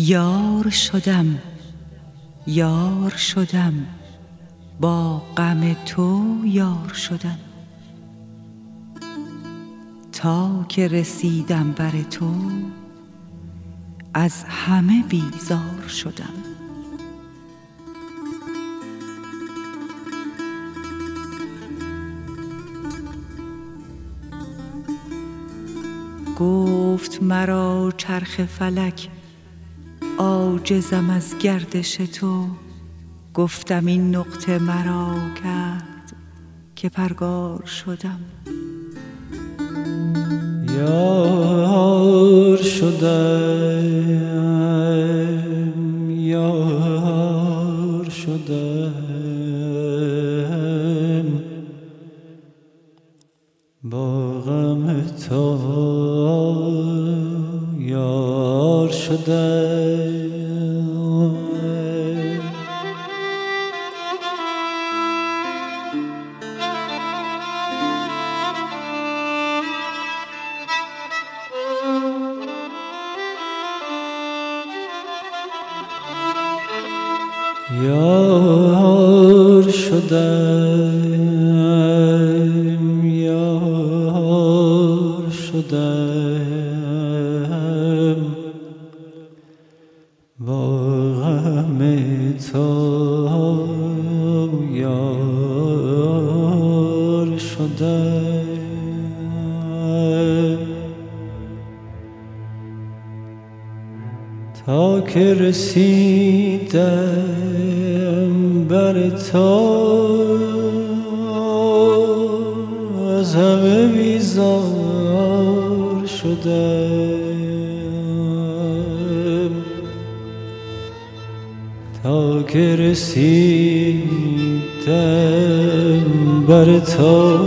یار شدم یار شدم. با غم تو یار شدم. تا که رسیدم بر تو از همه بیزار شدم. گفت مرا چرخ فلک عاجزم از گردش تو. گفتم این نقطه مرا کرد که پرگار شدم. یار شدم یار شدم. با غم تو یار شدم. یار شدم یار شدم. با غم تو یار شدم. تا که رسیدم بر تو از همه بیزار شدم. تا که رسیدم بر تو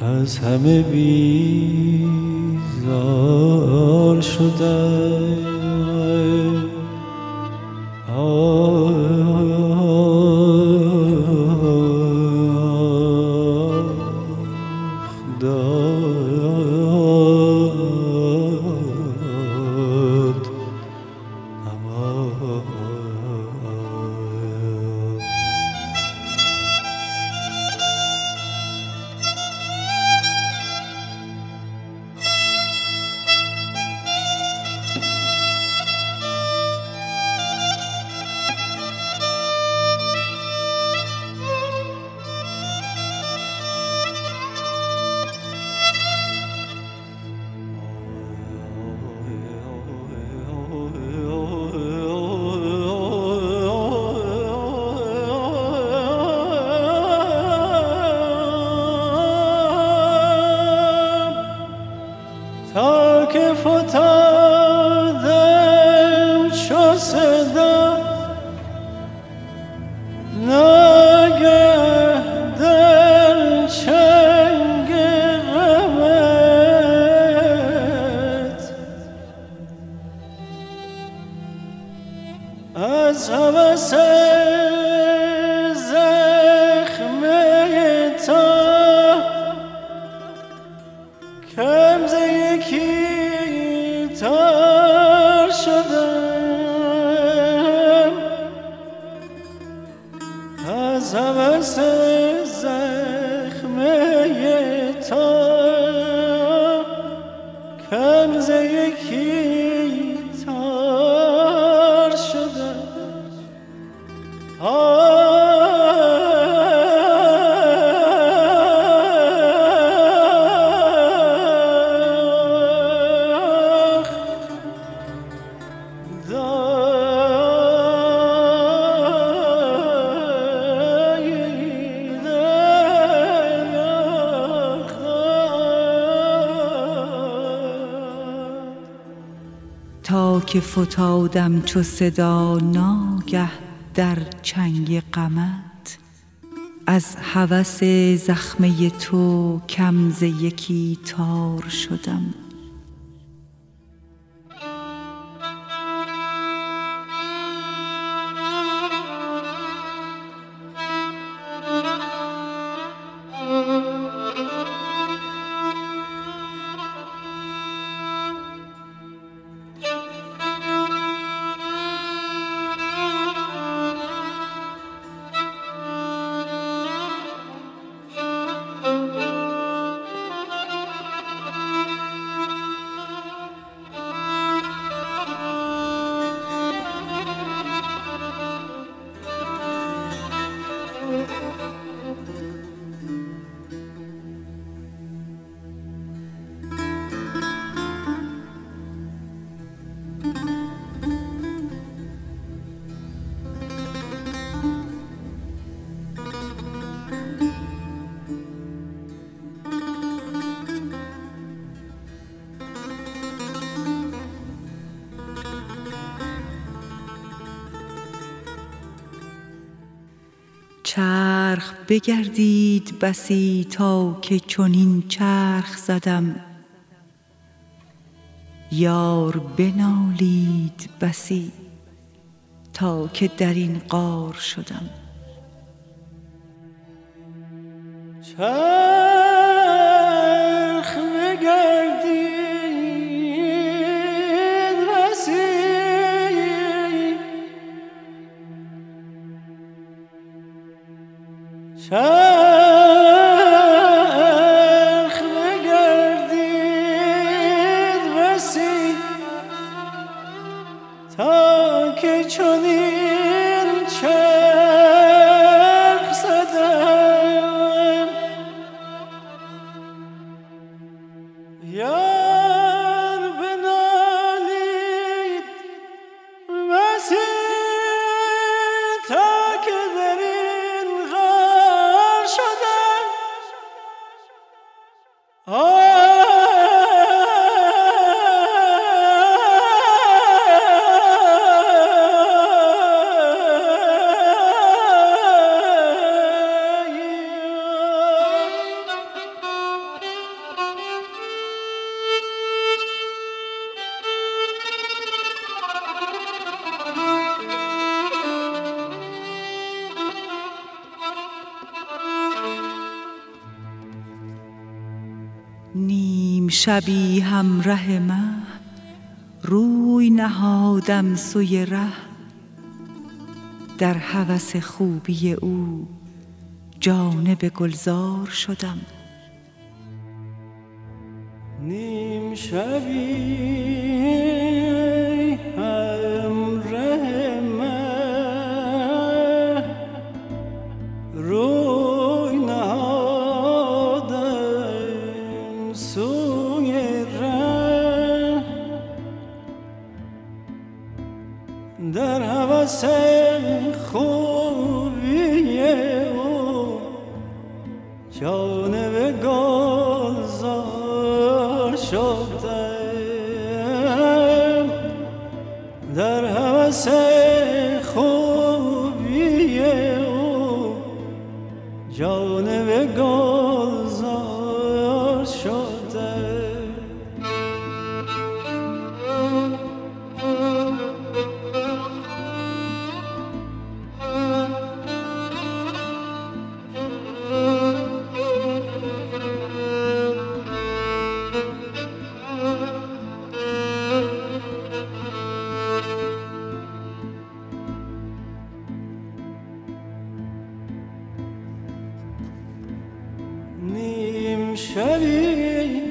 از همه بیزار شدم. داد تا که فتادم چو صدا ناگه در چنگ غمت. از هوس زخمه تو کم ز یکی تار شدم. بگردید بسی تا که چنین چرخ زدم. یار بنالید بسی تا که در این قار شدم. چرخ بگردید چرخ بگردید بسی تا که چنین نیم شبی همره مه روی نهادم سوی ره. در هوس خوبی او جانب گلزار شدم. نیم شبی جانب نیم شبی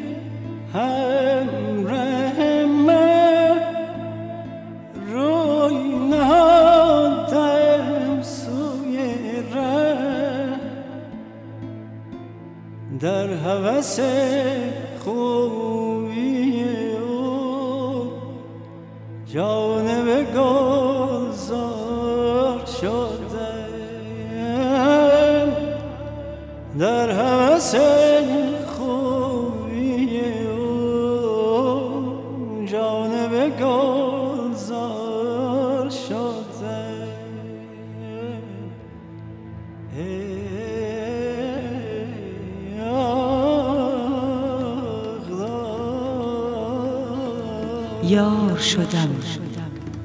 همره من روی نهادم سوی ره در هوس خوبی او جانب گلزار شدم. در هوس یار شدم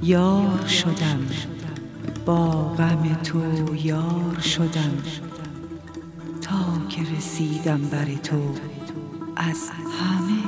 یار شدم با غم تو یار شدم. تا که رسیدم بر تو از همه